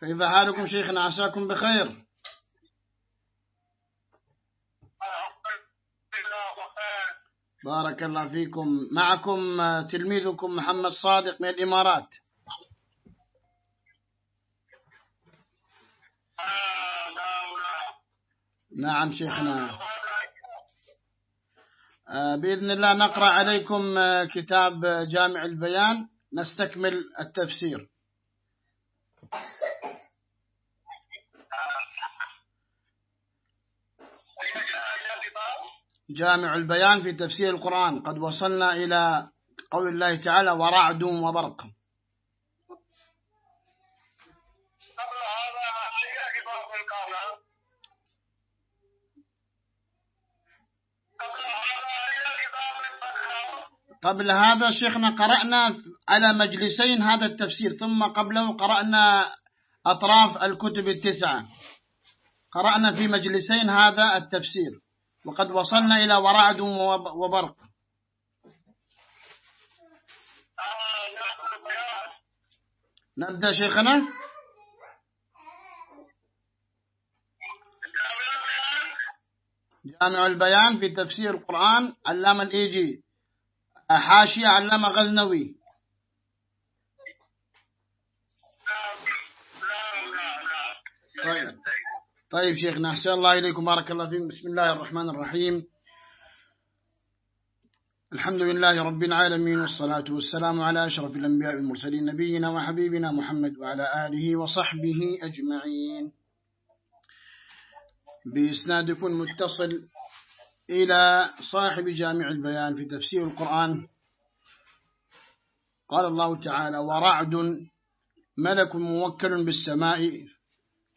كيف حالكم شيخنا عساكم بخير. بارك الله فيكم. معكم تلميذكم محمد صادق من الإمارات. نعم شيخنا. آه، بإذن الله نقرأ عليكم آه، كتاب جامع البيان. نستكمل التفسير. جامع البيان في تفسير القرآن. قد وصلنا إلى قول الله تعالى ورعد وبرق. قبل هذا شيخنا قرأنا على مجلسين هذا التفسير ثم قبله قرأنا أطراف الكتب التسعة. قرأنا في مجلسين هذا التفسير. وقد وصلنا إلى ورعد وبرق. نبدأ شيخنا. جامع البيان في تفسير القرآن. علام الإيجي. حاشية علامة غزنوي. طيب شيخنا أحسن الله إليكم بارك الله فيكم. بسم الله الرحمن الرحيم. الحمد لله رب العالمين والصلاة والسلام على أشرف الأنبياء والمرسلين نبينا وحبيبنا محمد وعلى آله وصحبه أجمعين. بإسنادكم متصل إلى صاحب جامع البيان في تفسير القرآن. قال الله تعالى ورعد ملك موكل بالسماء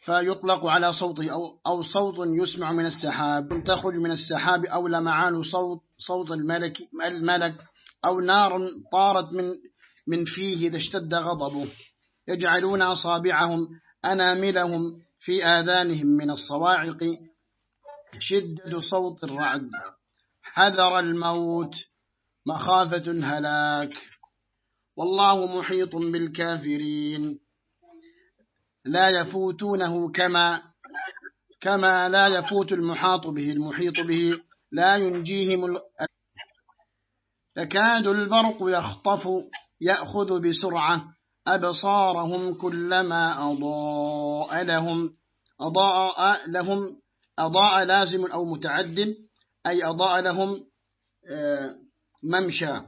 فيطلق على صوت أو, أو صوت يسمع من السحاب تخرج من السحاب أو لمعان صوت, صوت الملك, الملك أو نار طارت من, من فيه إذا اشتد غضبه. يجعلون أصابعهم أناملهم في آذانهم من الصواعق. شدة صوت الرعد. حذر الموت. مخافة الهلاك والله محيط بالكافرين. لا يفوتونه كما كما لا يفوت المحاط به. المحيط به لا ينجيهم تكاد البرق يخطف يأخذ بسرعة. أبصارهم كلما أضاء لهم أضاء لهم أضاء لازم أو متعد أي أضاء لهم آه، ممشى.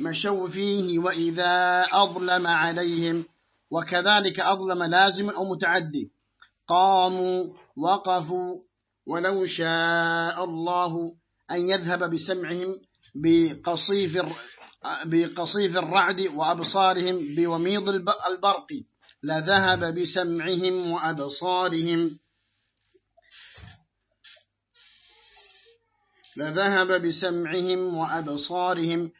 مشوا فيه وإذا أظلم عليهم وكذلك أظلم لازم أو متعدي. قاموا وقفوا ولو شاء الله أن يذهب بسمعهم بقصيف بقصيف الرعد وأبصارهم بوميض البرق. لذهب بسمعهم وأبصارهم. لذهب بسمعهم وأبصارهم.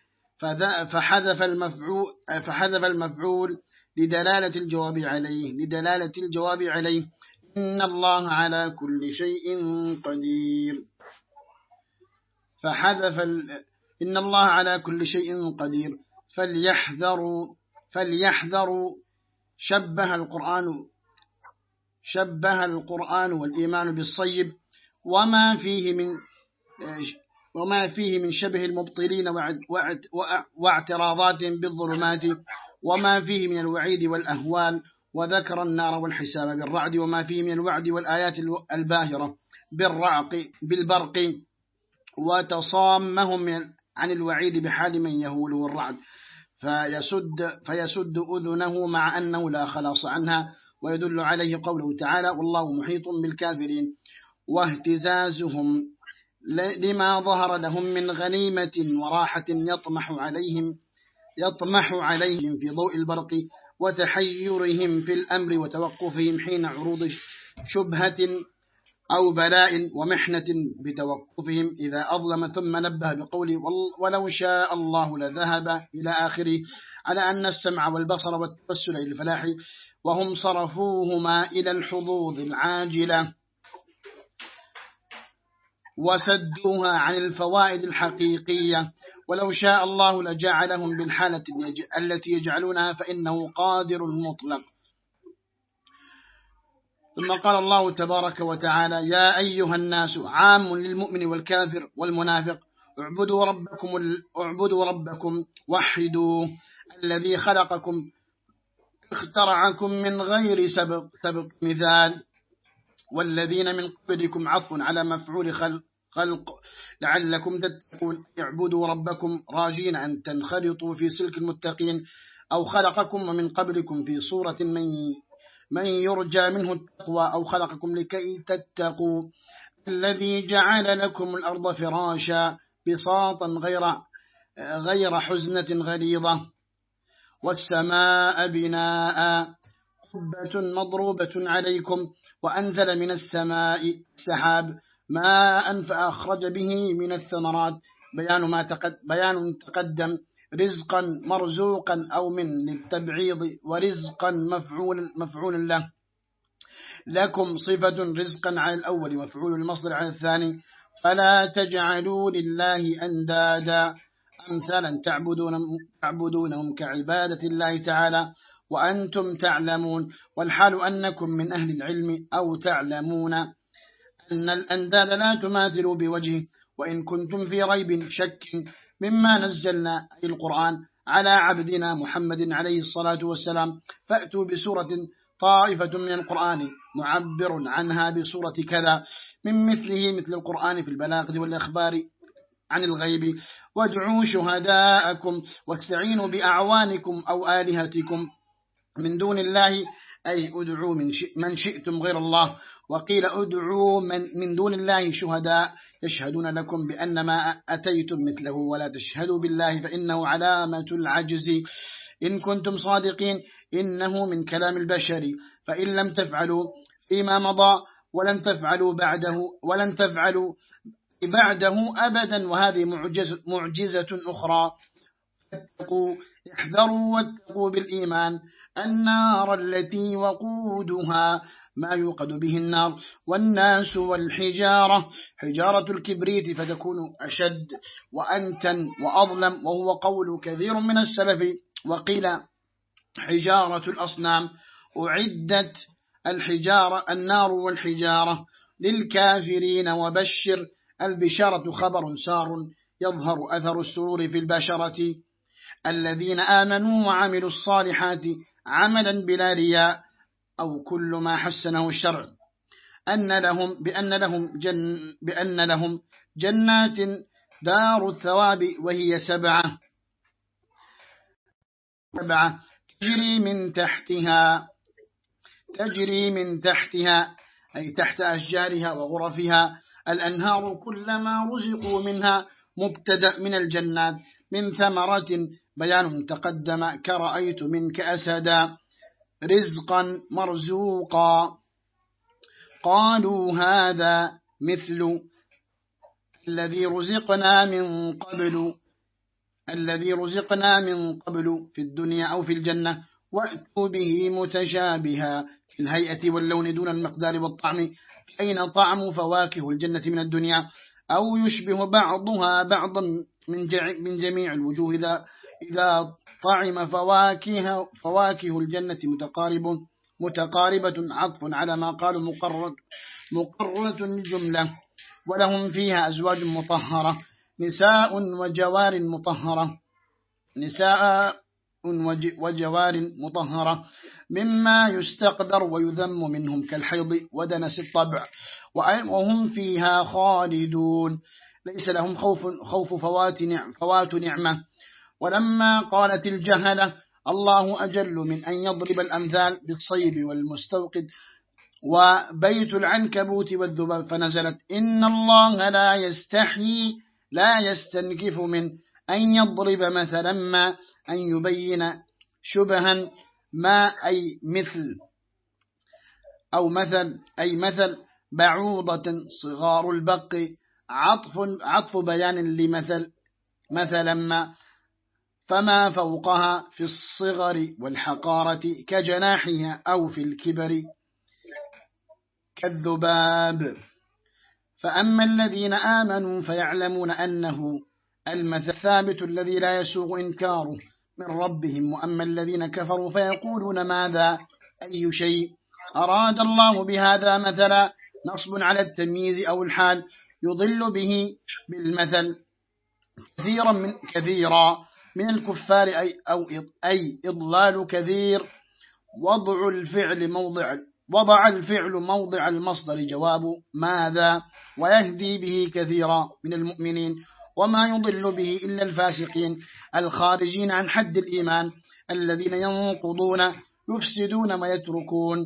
فحذف المفعول فحذف المفعول لدلالة الجواب عليه لدلالة الجواب عليه. إن الله على كل شيء قدير. فحذف إن الله على كل شيء قدير. فليحذروا فليحذروا. شبه القرآن شبه القرآن والإيمان بالصيب. وما فيه من وما فيه من شبه المبطلين واعتراضاتهم بالظلمات. وما فيه من الوعيد والأهوال وذكر النار والحساب بالرعد وما فيه من الوعد والآيات الباهرة بالرعق بالبرق وتصامهم عن الوعيد بحال من يهوله الرعد فيسد, فيسد أذنه مع أنه لا خلاص عنها ويدل عليه قوله تعالى والله محيط بالكافرين واهتزازهم لما ظهر لهم من غنيمة وراحة يطمح عليهم يطمح عليهم في ضوء البرق وتحيرهم في الأمر وتوقفهم حين عروض شبهة أو بلاء ومحنة بتوقفهم. إذا أظلم ثم نبه بقوله ولو شاء الله لذهب إلى آخره. على أن السمع والبصر والتوسل إلى الفلاح وهم صرفوهما إلى الحظوظ العاجلة وسدوها عن الفوائد الحقيقية. ولو شاء الله لجعلهم بالحالة التي يجعلونها فإنه قادر مطلق. ثم قال الله تبارك وتعالى يا أيها الناس عام للمؤمن والكافر والمنافق اعبدوا ربكم اعبدوا ربكم وحدوا الذي خلقكم اخترعكم من غير سبق, سبق مثال والذين من قبلكم عطف على مفعول خلق. خلق لعلكم تتقون. اعبدوا ربكم راجين أن تنخرطوا في سلك المتقين أو خلقكم ومن قبلكم في صورة من من يرجى منه التقوى أو خلقكم لكي تتقوا. الذي جعل لكم الأرض فراشا بساطا غير غير حزنة غليظة. والسماء بناء قبة مضروبة عليكم. وأنزل من السماء سحاب ماء فأخرج به من الثمرات. بيان ما تقد بيان تقدم. رزقا مرزوقا أو من للتبعيض ورزقا مفعول مفعول له. لكم صفة رزقا على الأول مفعول المصدر على الثاني. فلا تجعلوا لله أندادا. أمثالا تعبدون تعبدونهم كعبادة الله تعالى. وأنتم تعلمون. والحال أنكم من أهل العلم أو تعلمون. أن الأنداد لا تماثلوا بوجهه وإن كنتم في ريب شك مما نزلنا أي القرآن على عبدنا محمد عليه الصلاة والسلام فأتوا بسورة طائفة من القرآن معبر عنها بصورة كذا من مثله مثل القرآن في البلاغة والإخبار عن الغيب. وادعوا شهداءكم واستعينوا بأعوانكم أو آلهتكم من دون الله أي ادعوا من شئتم غير الله. وقيل ادعوا من, من دون الله شهداء يشهدون لكم بأن ما أتيتم مثله ولا تشهدوا بالله فإنه علامة العجز. إن كنتم صادقين إنه من كلام البشر. فإن لم تفعلوا فيما مضى ولن تفعلوا بعده ولن تفعلوا بعده أبدا. وهذه معجزة, معجزة أخرى. فاتقوا احذروا واتقوا بالإيمان. النار التي وقودها ما يوقد به النار. والناس والحجارة حجارة الكبريت فتكون أشد وأنتن وأظلم وهو قول كثير من السلف. وقيل حجارة الأصنام أعدت الحجارة النار والحجارة للكافرين. وبشر البشارة خبر سار يظهر أثر السرور في البشرة. الذين آمنوا وعملوا الصالحات عملا بلا رياء أو كل ما حسنه الشرع. أن لهم بأن لهم جن بأن لهم جنات دار الثواب وهي سبعة. سبعة. تجري من تحتها تجري من تحتها أي تحت أشجارها وغرفها. الأنهار كلما رزقوا منها مبتدأ من الجنات. من ثمرة بيان تقدم كرأيت منك أسدا. رزقا مرزوقا. قالوا هذا مثل الذي رزقنا من قبل الذي رزقنا من قبل في الدنيا أو في الجنة. وأتوا به متشابها في الهيئة واللون دون المقدار والطعم أين طعم فواكه الجنة من الدنيا؟ أو يشبه بعضها بعضا من جميع الوجوه إذا, إذا طعم فواكه, فواكه الجنة متقارب متقاربة عطف على ما قالوا مقرر مقررة الجملة. ولهم فيها أزواج مطهرة. نساء وجوار مطهرة. نساء وجوار مطهرة. مما يستقدر ويذم منهم كالحيض ودنس الطبع. وهم فيها خالدون. ليس لهم خوف, خوف فوات, نعم فوات نعمة. ولما قالت الجهلة الله أجل من أن يضرب الأمثال بالصيب والمستوقد وبيت العنكبوت والذباب. فنزلت إن الله لا يستحيي لا يستنكف من أن يضرب مثلا ما أن يبين شبها ما أي مثل أو مثل أي مثل بعوضة صغار البق عطف, عطف بيان لمثل مثلا ما فما فوقها في الصغر والحقارة كجناحها أو في الكبر كالذباب. فأما الذين آمنوا فيعلمون أنه المثل الثابت الذي لا يسوغ إنكاره من ربهم وأما الذين كفروا فيقولون ماذا؟ أي شيء؟ أراد الله بهذا مثلا نصب على التمييز أو الحال يضل به بالمثل كثيرا من كثيرا. من الكفار أي, أو أي إضلال كثير. وضع الفعل موضع وضع الفعل موضع المصدر جواب ماذا؟ ويهدي به كثيرا من المؤمنين. وما يضل به إلا الفاسقين الخارجين عن حد الإيمان الذين ينقضون يفسدون ويتركون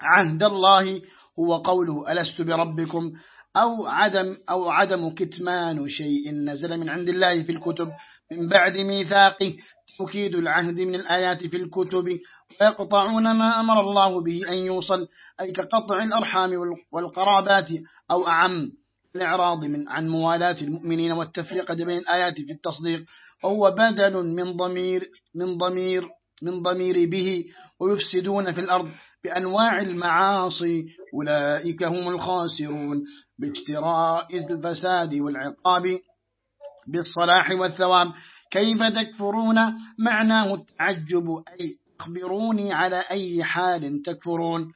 عهد الله هو قوله ألست بربكم؟ أو عدم, أو عدم كتمان شيء نزل من عند الله في الكتب. من بعد ميثاقه تكيد العهد من الآيات في الكتب ويقطعون ما أمر الله به أن يوصل أي كقطع الأرحام والقرابات أو أعم الإعراض من عن موالاة المؤمنين والتفريق بين الآيات في التصديق. وهو بدل من ضمير من ضمير من ضمير به ويفسدون في الأرض بأنواع المعاصي. أولئك هم الخاسرون باجتراء الفساد والعقاب. بالصلاح والثواب. كيف تكفرون؟ معناه التعجب أي أخبروني على أي حال تكفرون.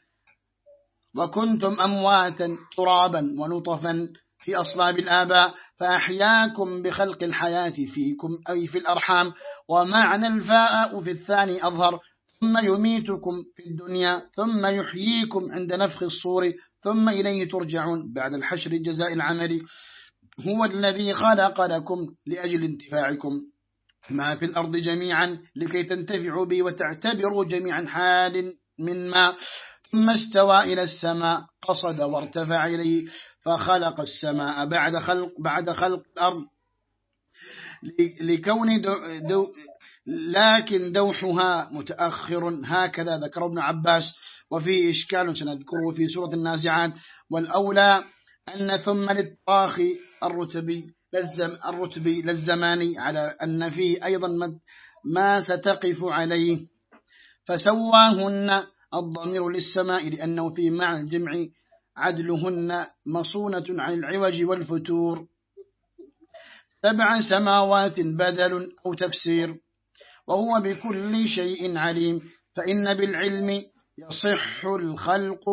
وكنتم أمواتا ترابا ونطفا في أصلاب الآباء فأحياكم بخلق الحياة فيكم أي في الأرحام. ومعنى الفاء في الثاني أظهر ثم يميتكم في الدنيا ثم يحييكم عند نفخ الصور ثم إليه ترجعون بعد الحشر الجزاء العملي. هو الذي خلق لكم لأجل انتفاعكم. ما في الأرض جميعا لكي تنتفعوا به وتعتبروا جميعا حال من ما ثم استوى إلى السماء قصد وارتفع إليه فخلق السماء بعد خلق بعد خلق الأرض. لكون دو دو لكن دحوها متأخر. هكذا ذكر ابن عباس وفي إشكال سنذكره في سورة النازعات. والأولى أن ثم للتراخي الرتبي الرتبي لا الزماني على أن فيه أيضا ما ستقف عليه. فسواهن الضمير للسماء لأنه في معنى الجمع عدلهن مصونة عن العوج والفطور. سبع سماوات بدل أو تفسير. وهو بكل شيء عليم. فإن بالعلم يصح الخلق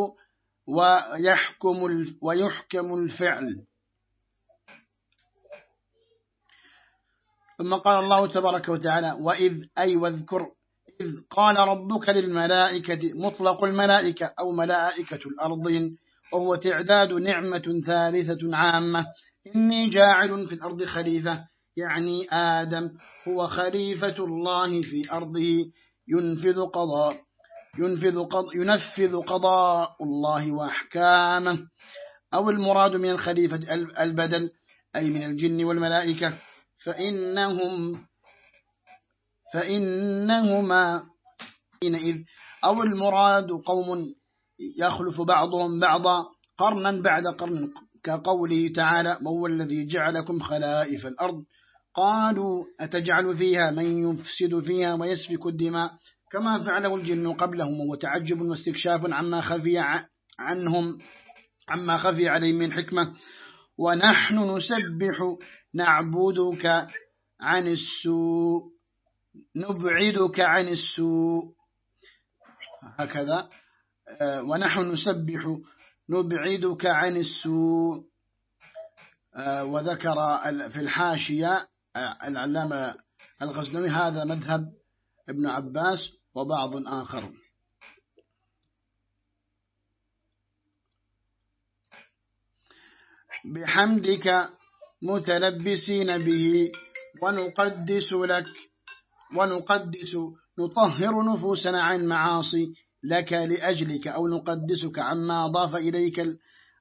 ويحكم ويحكم الفعل. ثم قال الله تبارك وتعالى وإذ أي واذكر إذ قال ربك للملائكة مطلق الملائكة أو ملائكة الأرضين وهو تعداد نعمة ثالثة عامة إني جاعل في الأرض خليفة يعني آدم هو خليفة الله في أرضه ينفذ قضاء ينفذ, قض ينفذ قضاء الله وأحكامه أو المراد من الخليفة البدل أي من الجن والملائكة. فإنهم فإنهما حينئذ أو المراد قوم يخلف بعضهم بعضا قرنا بعد قرن كقوله تعالى وهو الذي جعلكم خلائف الأرض؟ قالوا أتجعل فيها من يفسد فيها ويسفك الدماء؟ كما فعله الجن قبلهم وتعجب واستكشاف عما خفي عنهم عما خفي عليهم من حكمة. ونحن نسبح نعبدك عن السوء نبعدك عن السوء. هكذا. آه، ونحن نسبح نبعدك عن السوء. آه، وذكر في الحاشية آه، العلامة الغزنوي هذا مذهب ابن عباس وبعض آخر. بحمدك متلبسين به. ونقدس لك ونقدس نطهر نفوسنا عن معاصي لك لأجلك أو نقدسك عما أضاف إليك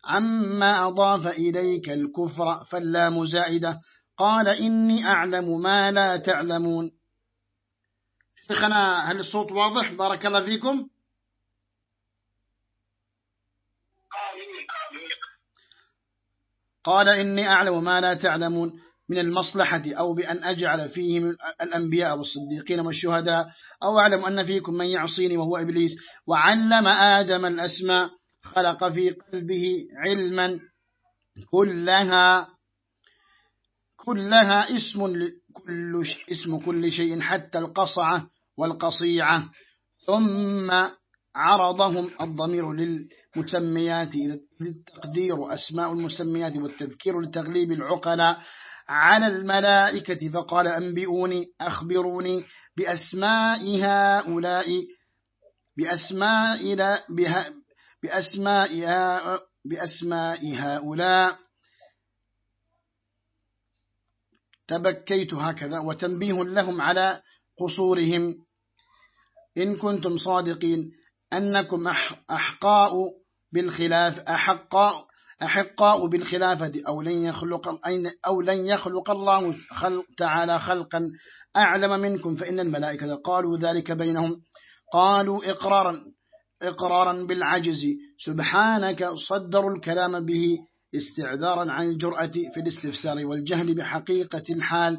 عما أضاف إليك الكفر فلا مزائدة قال إني أعلم ما لا تعلمون. شيخنا هل الصوت واضح؟ بارك الله فيكم. قال إني أعلم ما لا تعلمون من المصلحة أو بأن أجعل فيهم الأنبياء والصديقين والشهداء أو أعلم أن فيكم من يعصيني وهو إبليس وعلم آدم الأسماء خلق في قلبه علما كلها كلها اسم كل اسم كل شيء حتى القصعة والقصيعة. ثم عرضهم الضمير للمسميات للتقدير أسماء المسميات والتذكير لتغليب العقلاء على الملائكة. فقال أنبئوني أخبروني بأسماء هؤلاء بأسماء بأسماء بأسماء هؤلاء. تبكيت هكذا وتنبيه لهم على قصورهم. إن كنتم صادقين أنكم أحقاء بالخلاف أحقاء أحقاء بالخلافة أو لن يخلق أو لن يخلق الله خلق تعالى خلقا أعلم منكم فإن الملائكة قالوا ذلك بينهم. قالوا إقرارا إقرارا بالعجز. سبحانك صدروا الكلام به استعذارا عن الجرأة في الاستفسار والجهل بحقيقة الحال.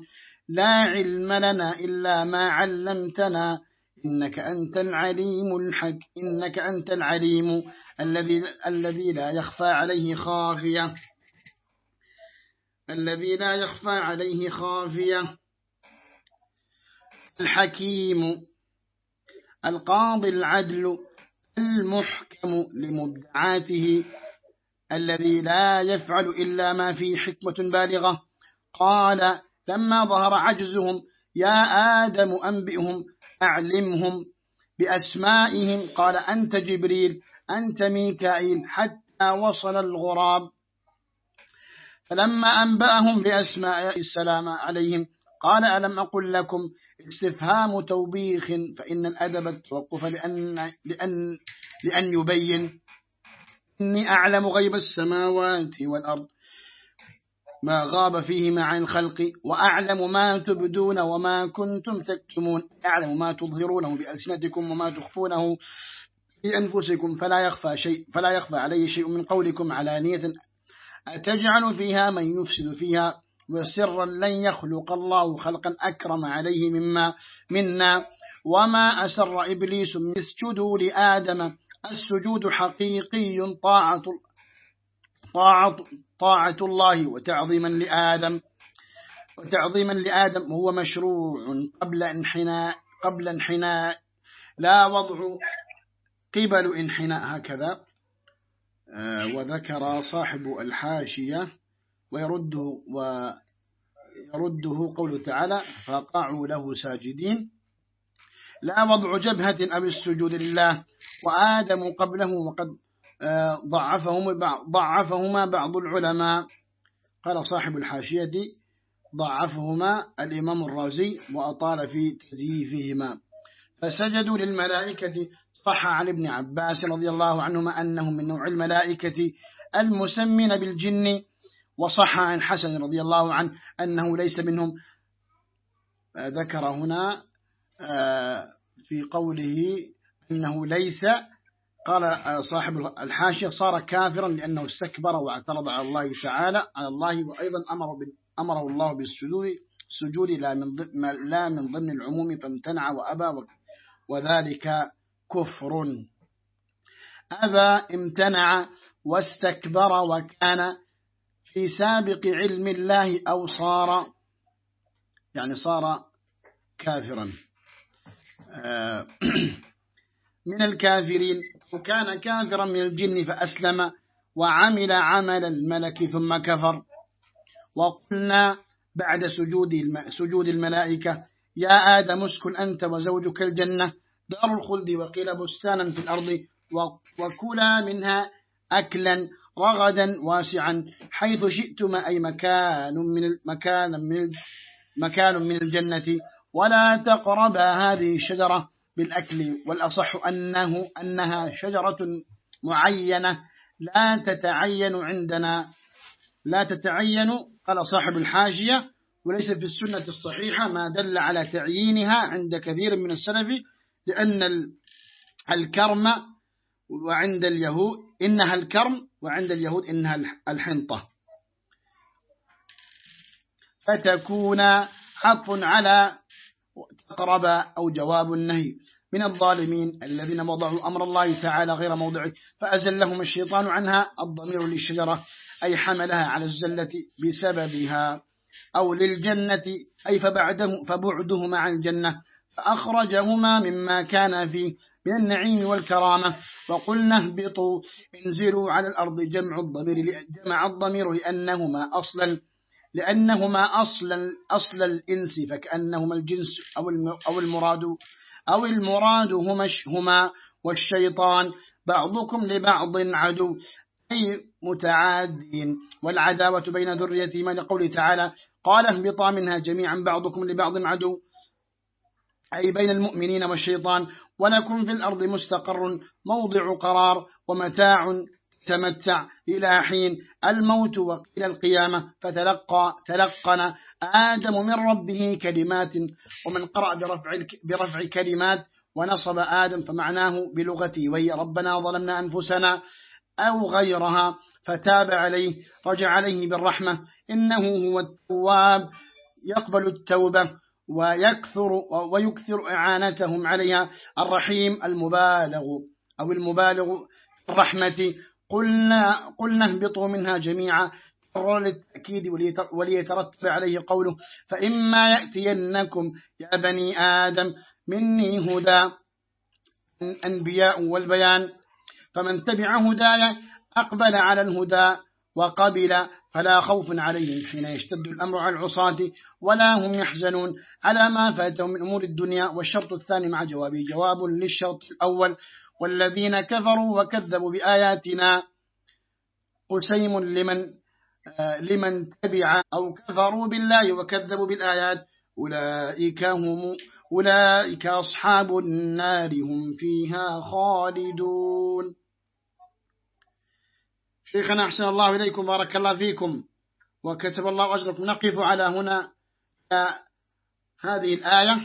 لا علم لنا إلا ما علمتنا. إنك أنت العليم الحك إنك أنت العليم الذي الذي لا يخفى عليه خافية. الذي لا يخفى عليه خافية. الحكيم. القاضي العدل. المحكم لمبدعاته. الذي لا يفعل إلا ما فيه حكمة بالغة. قال لما ظهر عجزهم يا آدم أنبئهم أعلمهم بأسمائهم. قال أنت جبريل أنت ميكائيل حتى وصل الغراب. فلما أنبأهم بأسماء السلام عليهم قال ألم أقل لكم استفهام توبيخ؟ فإن الأدب التوقف لأن, لأن, لأن يبين إني أعلم غيب السماوات والأرض. ما غاب فيهما عن الخلق وأعلم ما تبدون وما كنتم تكتمون. أعلم ما تظهرونه بألسنتكم وما تخفونه بأنفسكم فلا يخفى شيء فلا يخفى عليه شيء من قولكم علانية أتجعل فيها من يفسد فيها. وسرا لن يخلق الله خلقا أكرم عليه مما منا. وما أسر إبليس اسجدوا لآدم. السجود حقيقي طاعة طاعة طاعة الله وتعظيما لآدم. وتعظيما لآدم هو مشروع قبل انحناء قبل انحناء. لا وضع قبل انحناء هكذا. آه، وذكر صاحب الحاشية ويرده ويرده قوله تعالى فقعوا له ساجدين لا وضع جبهة أو السجود لله وآدم قبله وقد ضعفهما بعض العلماء. قال صاحب الحاشية ضعفهما الإمام الرازي وأطال في تزييفهما. فسجدوا للملائكة صح عن ابن عباس رضي الله عنهما أنهم من نوع الملائكة المسمين بالجن وصح عن حسن رضي الله عنه أنه ليس منهم. ذكر هنا آه، في قوله أنه ليس قال آه، صاحب الحاشية صار كافرا لأنه استكبر واعترض على الله تعالى. على الله وأيضا أمر أمره الله بالسجود سجود لا من لا من ضمن العموم فامتنع وأبى وذلك كفر. أبى امتنع واستكبر وكان في سابق علم الله أو صار يعني صار كافرا. آه، من الكافرين وكان كافرا من الجن فأسلم وعمل عمل الملك ثم كفر. وقلنا بعد سجود سجود الملائكة يا آدم اسكن أنت وزوجك الجنة دار الخلد وقيل بستانا في الأرض وكلا منها أكلا رغدا واسعا حيث شئتما أي مكان من مكان من مكان من الجنة. ولا تقربا هذه الشجرة. بالأكل والأصح أنه أنها شجرة معينة لا تتعين عندنا لا تتعين قال صاحب الحاجية وليس في السنة الصحيحة ما دل على تعيينها عند كثير من السلف لأن الكرم وعند اليهود إنها الكرم وعند اليهود إنها الحنطة. فتكون حط على تقرب أو جواب النهي من الظالمين الذين وضعوا أمر الله تعالى غير موضعه فأزلهم الشيطان عنها الضمير للشجرة أي حملها على الزلة بسببها أو للجنة أي فبعده فبعدهما عن الجنة فأخرجهما مما كان فيه من النعيم والكرامة وقلنا اهبطوا انزلوا على الأرض جمع الضمير جمع الضمير لأنهما أصلا. لأنهما أصلا أصل الإنس فكأنهما الجنس أو أو المراد أو المراد هما هما والشيطان بعضكم لبعض عدو أي متعادين. والعداوة بين ذريتهما لقوله تعالى قال اهبطا منها جميعا بعضكم لبعض عدو. أي بين المؤمنين والشيطان ولكم في الأرض مستقر موضع قرار ومتاع تمتع إلى حين الموت وقيل القيامة. فتلقى تلقن آدم من ربه كلمات ومن قرأ برفع, برفع كلمات ونصب آدم فمعناه بلغتي. وهي ربنا ظلمنا أنفسنا أو غيرها فتاب عليه رجع عليه بالرحمة. إنه هو التواب يقبل التوبة ويكثر ويكثر إعانتهم عليها. الرحيم المبالغ أو المبالغ الرحمة قلنا, قلنا اهبطوا منها جميعا. للتأكيد وليترتب عليه قوله فإما يأتينكم يا بني آدم مني هدى أنبياء والبيان فمن تبع هدايا أقبل على الهدى وقبل فلا خوف عليهم حين يشتد الأمر على العصاة ولا هم يحزنون. على ما فاتهم من أمور الدنيا والشرط الثاني مع جوابه جواب للشرط الأول والذين كفروا وكذبوا بآياتنا قسيم لمن آه، لمن تبع أو كفروا بالله وكذبوا بالآيات أولئك هم أولئك أصحاب النار هم فيها خالدون. شيخنا أحسن الله إليكم بارك الله فيكم وكتب الله أجركم. نقف على هنا هذه الآية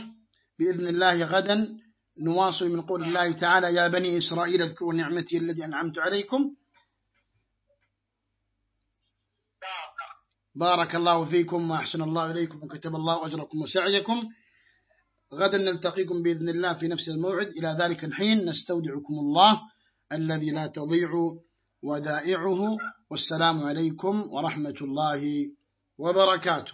بإذن الله غدا. نواصل من قول الله تعالى يا بني إسرائيل اذكروا نعمتي الذي أنعمت عليكم. بارك الله فيكم وأحسن الله إليكم وكتب الله أجركم وسعيكم. غدا نلتقيكم بإذن الله في نفس الموعد. إلى ذلك الحين نستودعكم الله الذي لا تضيع ودائعه. والسلام عليكم ورحمة الله وبركاته.